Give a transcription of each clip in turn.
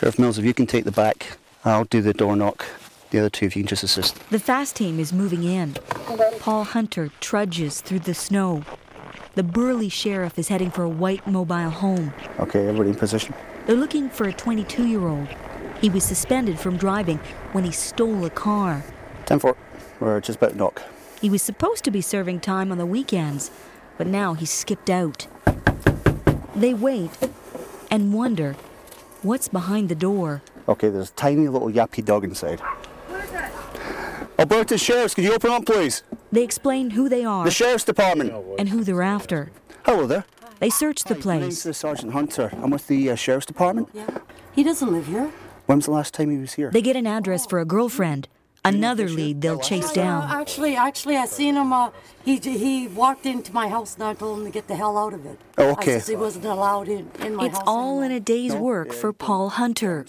Sheriff Mills, if you can take the back, I'll do the door knock. The other two, if you can just assist. The fast team is moving in. Paul Hunter trudges through the snow. The burly sheriff is heading for a white mobile home. Okay, everybody in position. They're looking for a 22 year old. He was suspended from driving when he stole a car. 10 4. We're just about to knock. He was supposed to be serving time on the weekends, but now he's skipped out. They wait and wonder what's behind the door. Okay, there's a tiny little yappy dog inside. Alberta Sheriffs, could you open up, please? They explain who they are The Sheriff's Department. and who they're after. Hello there. They search the My name's place. uh, Sergeant Hunter. I'm with the uh, Sheriff's Department. He doesn't live here. When was the last time he was here? They get an address for a girlfriend, another lead they'll chase Uh, down. actually, actually, I seen him. Uh, he he walked into my house and I told him to get the hell out of it. Oh, okay. I said he wasn't allowed in, in my It's house. all in a day's work for Paul Hunter.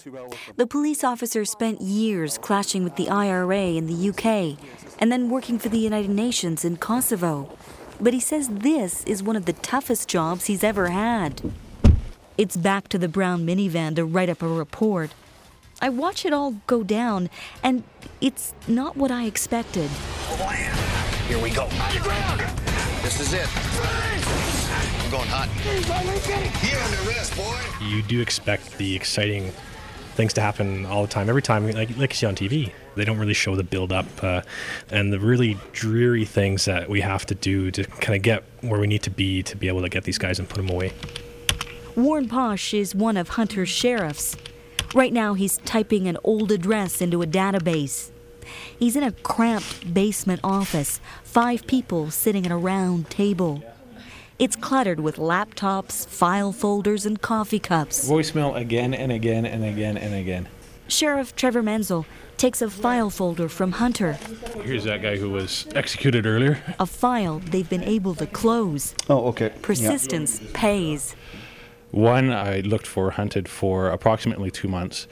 The police officer spent years clashing with the IRA in the UK and then working for the United Nations in Kosovo. But he says this is one of the toughest jobs he's ever had. It's back to the brown minivan to write up a report. I watch it all go down, and it's not what I expected. Here we go. This is it. I'm going hot. You're under arrest, boy. You do expect the exciting things to happen all the time. Every time, like like you see on TV, they don't really show the build up uh, and the really dreary things that we have to do to kind of get where we need to be to be able to get these guys and put them away. Warren Posh is one of Hunter's sheriffs. Right now, he's typing an old address into a database. He's in a cramped basement office, five people sitting at a round table. It's cluttered with laptops, file folders, and coffee cups. Voicemail again and again and again and again. Sheriff Trevor Menzel takes a file folder from Hunter, Here's that guy who was executed earlier. a file they've been able to close. Oh, okay. Yeah. Persistence pays. One I looked for, hunted for approximately two months,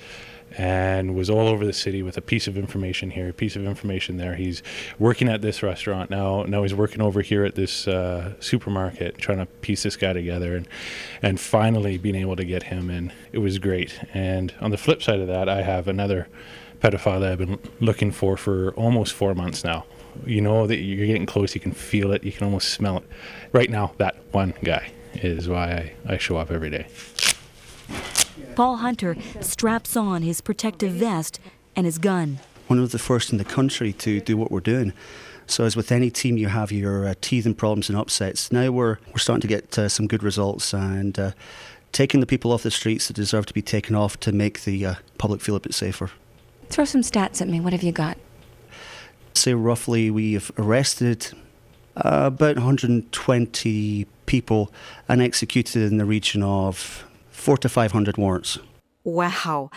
and was all over the city with a piece of information here, a piece of information there. He's working at this restaurant now. Now he's working over here at this uh, supermarket, trying to piece this guy together, and and finally being able to get him in. It was great. And on the flip side of that, I have another pedophile that I've been looking for for almost four months now. You know that you're getting close. You can feel it. You can almost smell it. Right now, that one guy is why I, I show up every day. Paul Hunter straps on his protective vest and his gun. One of the first in the country to do what we're doing. So, as with any team, you have your uh, teething problems and upsets. Now we're we're starting to get uh, some good results and uh, taking the people off the streets that deserve to be taken off to make the uh, public feel a bit safer. Throw some stats at me. What have you got? Say roughly, we have arrested uh, about 120 people and executed in the region of four to 500 warrants. Wow.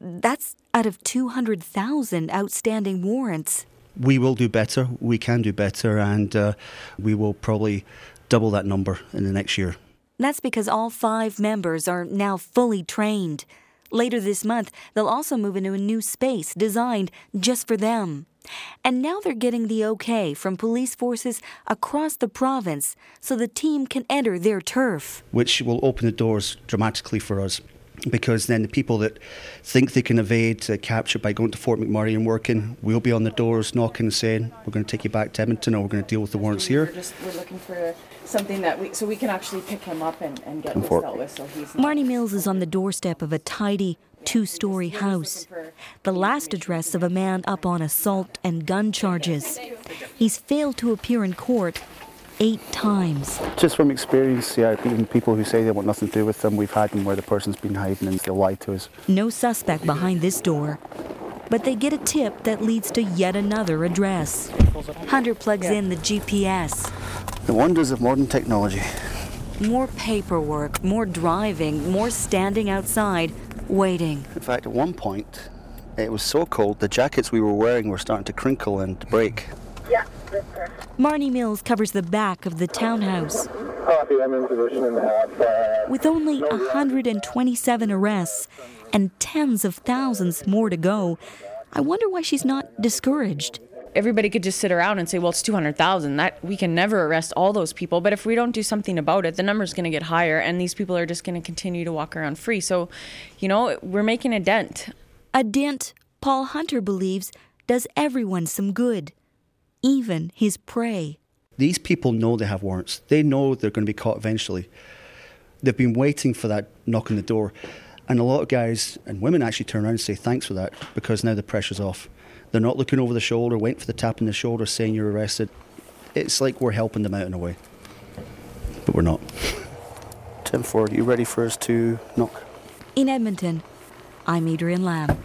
That's out of 200,000 outstanding warrants. We will do better. We can do better, and uh, we will probably double that number in the next year. That's because all five members are now fully trained. Later this month, they'll also move into a new space designed just for them. And now they're getting the okay from police forces across the province so the team can enter their turf. which will open the doors dramatically for us. Because then the people that think they can evade uh, capture by going to Fort McMurray and working, we'll be on the doors knocking and saying, We're going to take you back to Edmonton or we're going to deal with the warrants here. We're here. just we're looking for something that we so we can actually pick him up and, and get Come this dealt with. So he's not Marnie Mills is on the doorstep of a tidy two story house, the last address of a man up on assault and gun charges. He's failed to appear in court eight times. Just from experience, yeah, even people who say they want nothing to do with them, we've had them where the person's been hiding and they'll lie to us. No suspect behind this door. But they get a tip that leads to yet another address. Hunter plugs in the GPS. The wonders of modern technology. More paperwork, more driving, more standing outside, waiting. In fact, at one point, it was so cold, the jackets we were wearing were starting to crinkle and break. Marnie Mills covers the back of the townhouse. Copy, I'm in position and have, uh, With only 127 arrests and tens of thousands more to go, I wonder why she's not discouraged. everybody could just sit around and say, well, it's 200,000. That we can never arrest all those people. But if we don't do something about it, the number's going to get higher and these people are just going to continue to walk around free. So, you know, we're making a dent. A dent Paul Hunter believes does everyone some good, even his prey. These people know they have warrants. They know they're going to be caught eventually. They've been waiting for that knock on the door. And a lot of guys and women actually turn around and say thanks for that because now the pressure's off. They're not looking over the shoulder, waiting for the tap on the shoulder saying you're arrested. It's like we're helping them out in a way. But we're not. Tim Ford, you ready for us to knock? In Edmonton, I'm Adrian Lamb.